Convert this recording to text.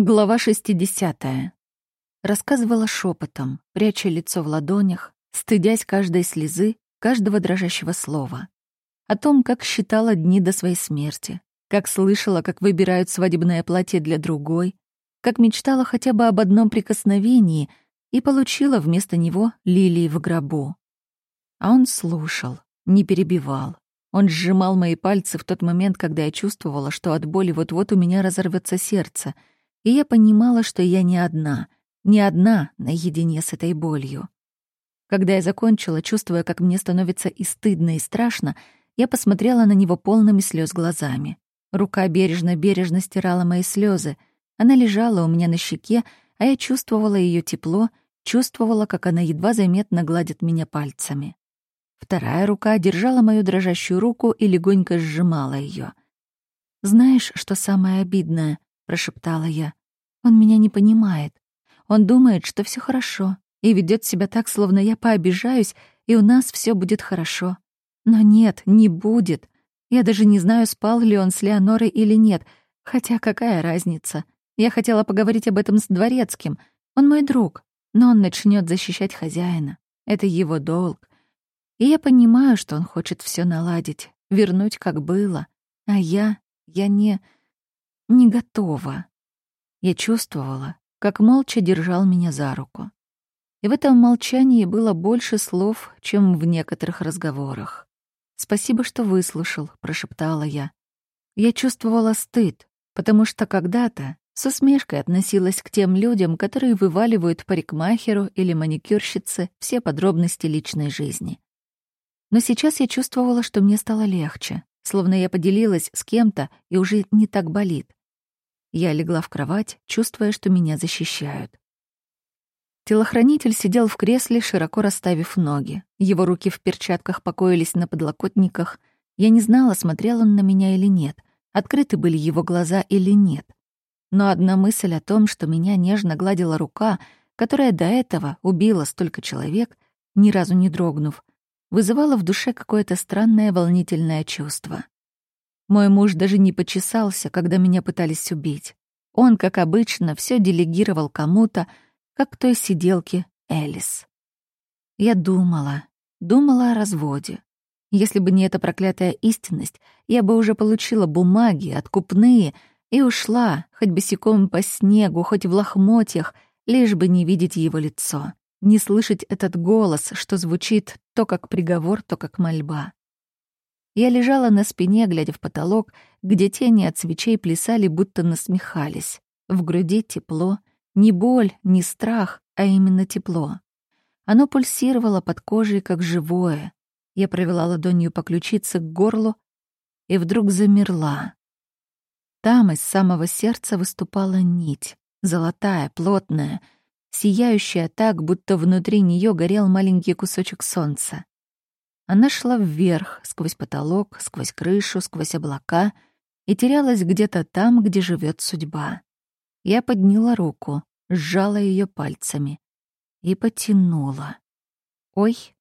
Глава 60. Рассказывала шепотом, пряча лицо в ладонях, стыдясь каждой слезы, каждого дрожащего слова. О том, как считала дни до своей смерти, как слышала, как выбирают свадебное платье для другой, как мечтала хотя бы об одном прикосновении и получила вместо него лилии в гробу. А он слушал, не перебивал. Он сжимал мои пальцы в тот момент, когда я чувствовала, что от боли вот-вот у меня разорвется сердце — и я понимала, что я не одна, не одна наедине с этой болью. Когда я закончила, чувствуя, как мне становится и стыдно, и страшно, я посмотрела на него полными слез глазами. Рука бережно-бережно стирала мои слезы. Она лежала у меня на щеке, а я чувствовала ее тепло, чувствовала, как она едва заметно гладит меня пальцами. Вторая рука держала мою дрожащую руку и легонько сжимала ее. «Знаешь, что самое обидное?» Прошептала я. Он меня не понимает. Он думает, что все хорошо, и ведет себя так, словно я пообижаюсь, и у нас все будет хорошо. Но нет, не будет. Я даже не знаю, спал ли он с Леонорой или нет, хотя какая разница. Я хотела поговорить об этом с дворецким. Он мой друг, но он начнет защищать хозяина. Это его долг. И я понимаю, что он хочет все наладить, вернуть как было. А я, я не не готова. Я чувствовала, как молча держал меня за руку. И в этом молчании было больше слов, чем в некоторых разговорах. «Спасибо, что выслушал», — прошептала я. Я чувствовала стыд, потому что когда-то с усмешкой относилась к тем людям, которые вываливают парикмахеру или маникюрщице все подробности личной жизни. Но сейчас я чувствовала, что мне стало легче, словно я поделилась с кем-то и уже не так болит. Я легла в кровать, чувствуя, что меня защищают. Телохранитель сидел в кресле, широко расставив ноги. Его руки в перчатках покоились на подлокотниках. Я не знала, смотрел он на меня или нет, открыты были его глаза или нет. Но одна мысль о том, что меня нежно гладила рука, которая до этого убила столько человек, ни разу не дрогнув, вызывала в душе какое-то странное волнительное чувство. Мой муж даже не почесался, когда меня пытались убить. Он, как обычно, все делегировал кому-то, как той сиделке Элис. Я думала, думала о разводе. Если бы не эта проклятая истинность, я бы уже получила бумаги, откупные, и ушла, хоть босиком по снегу, хоть в лохмотьях, лишь бы не видеть его лицо, не слышать этот голос, что звучит то как приговор, то как мольба. Я лежала на спине, глядя в потолок, где тени от свечей плясали, будто насмехались. В груди тепло, не боль, не страх, а именно тепло. Оно пульсировало под кожей, как живое. Я провела ладонью по ключице к горлу и вдруг замерла. Там из самого сердца выступала нить, золотая, плотная, сияющая так, будто внутри нее горел маленький кусочек солнца. Она шла вверх, сквозь потолок, сквозь крышу, сквозь облака и терялась где-то там, где живет судьба. Я подняла руку, сжала ее пальцами и потянула. Ой,